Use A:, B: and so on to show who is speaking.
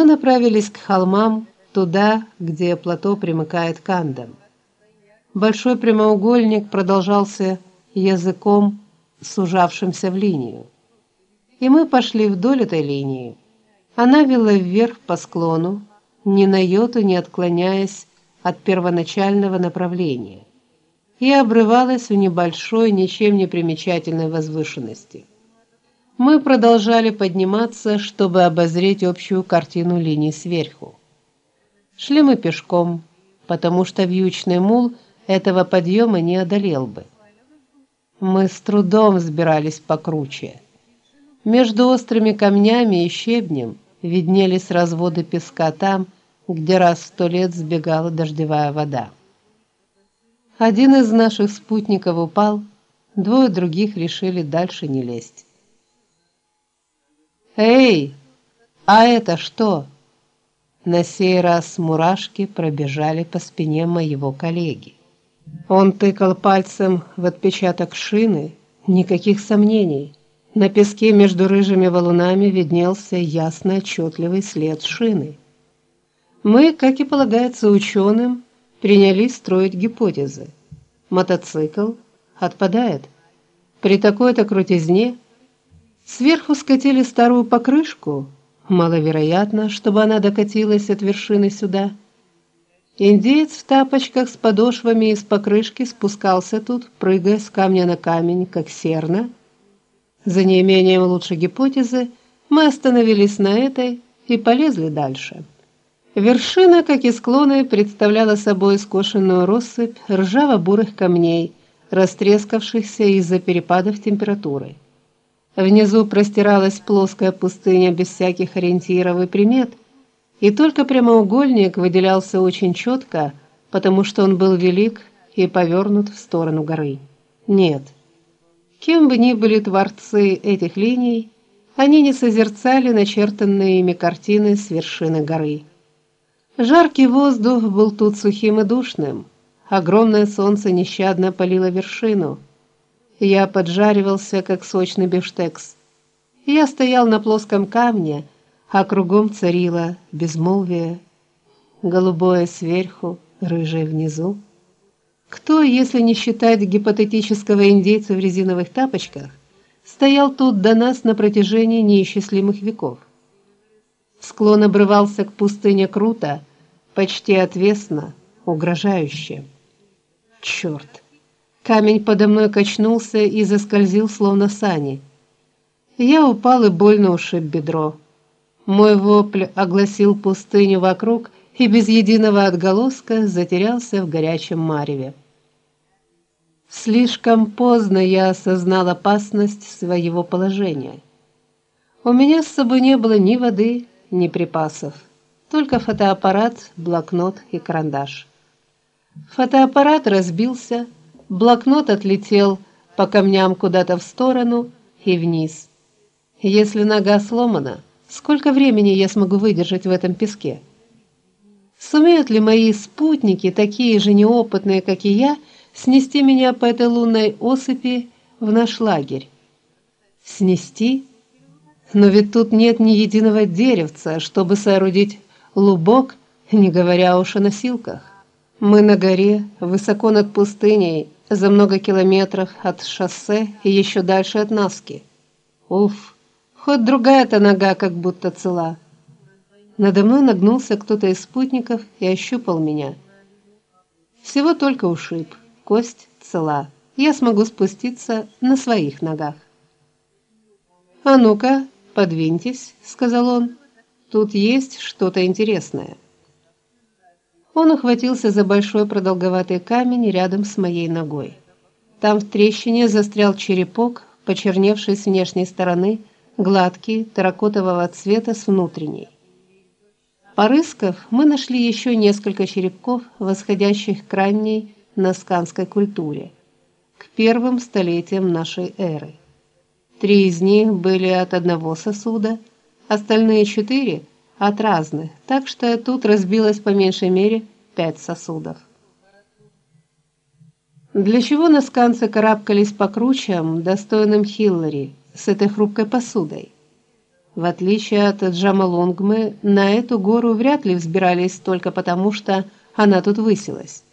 A: Мы направились к холмам, туда, где плато примыкает к Андам. Большой прямоугольник продолжался языком, сужавшимся в линию. И мы пошли вдоль этой линии. Она вела вверх по склону, ни на йоту не отклоняясь от первоначального направления, и обрывалась у небольшой, ничем не примечательной возвышенности. Мы продолжали подниматься, чтобы обозреть общую картину линий сверху. Шли мы пешком, потому что вьючный мул этого подъема не одолел бы. Мы с трудом взбирались по круче. Между острыми камнями и щебнем виднелись разводы песка там, где раз в сто лет сбегала дождевая вода. Один из наших спутников упал, двое других решили дальше не лезть. Эй, а это что? На сей раз мурашки пробежали по спине моего коллеги. Он тыкал пальцем в отпечаток шины, никаких сомнений. На песке между рыжими валунами виднелся ясно отчетливый след шины. Мы, как и полагается ученым, принялись строить гипотезы. Мотоцикл отпадает. При такой-то крутизне сверху скатили старую покрышку, маловероятно, чтобы она докатилась от вершины сюда. Индеец в тапочках с подошвами из покрышки спускался тут, прыгая с камня на камень, как серна. За неимением лучшей гипотезы мы остановились на этой и полезли дальше. Вершина, как и склоны, представляла собой скошенную россыпь ржаво-бурых камней, растрескавшихся из-за перепадов температуры. Внизу простиралась плоская пустыня без всяких ориентиров и примет, и только прямоугольник выделялся очень четко, потому что он был велик и повернут в сторону горы. Нет. Кем бы ни были творцы этих линий, они не созерцали начертанные ими картины с вершины горы. Жаркий воздух был тут сухим и душным. Огромное солнце нещадно палило вершину. Я поджаривался, как сочный бифштекс. Я стоял на плоском камне, а кругом царило безмолвие, голубое сверху, рыжее внизу. Кто, если не считать гипотетического индейца в резиновых тапочках, стоял тут до нас на протяжении неисчислимых веков? Склон обрывался к пустыне круто, почти отвесно, угрожающе. Черт! Камень подо мной качнулся и заскользил, словно сани. Я упал и больно ушиб бедро. Мой вопль огласил пустыню вокруг и без единого отголоска затерялся в горячем мареве. Слишком поздно я осознал опасность своего положения. У меня с собой не было ни воды, ни припасов, только фотоаппарат, блокнот и карандаш. Фотоаппарат разбился, блокнот отлетел по камням куда-то в сторону и вниз. Если нога сломана, Сколько времени я смогу выдержать в этом песке? Сумеют ли мои спутники, такие же неопытные, как и я, снести меня по этой лунной осыпи в наш лагерь? Снести? Но ведь тут нет ни единого деревца, чтобы соорудить лубок, не говоря уж о носилках. Мы на горе, высоко над пустыней, за много километров от шоссе и еще дальше от Наски. Уф! Хоть другая-то нога как будто цела. Надо мной нагнулся кто-то из спутников и ощупал меня. Всего только ушиб, кость цела. Я смогу спуститься на своих ногах. А ну-ка, подвиньтесь, сказал он. Тут есть что-то интересное. Он ухватился за большой продолговатый камень рядом с моей ногой. Там в трещине застрял черепок, почерневший с внешней стороны гладкий, терракотового цвета с внутренней. Порыскав, мы нашли еще несколько черепков, восходящих к ранней насканской культуре, к первым столетиям нашей эры. Три из них были от одного сосуда, остальные четыре от разных, так что тут разбилось по меньшей мере пять сосудов. Для чего насканцы карабкались по кручам, достойным Хиллари, с этой хрупкой посудой. В отличие от Джамалунгмы, на эту гору вряд ли взбирались только потому, что она тут высилась.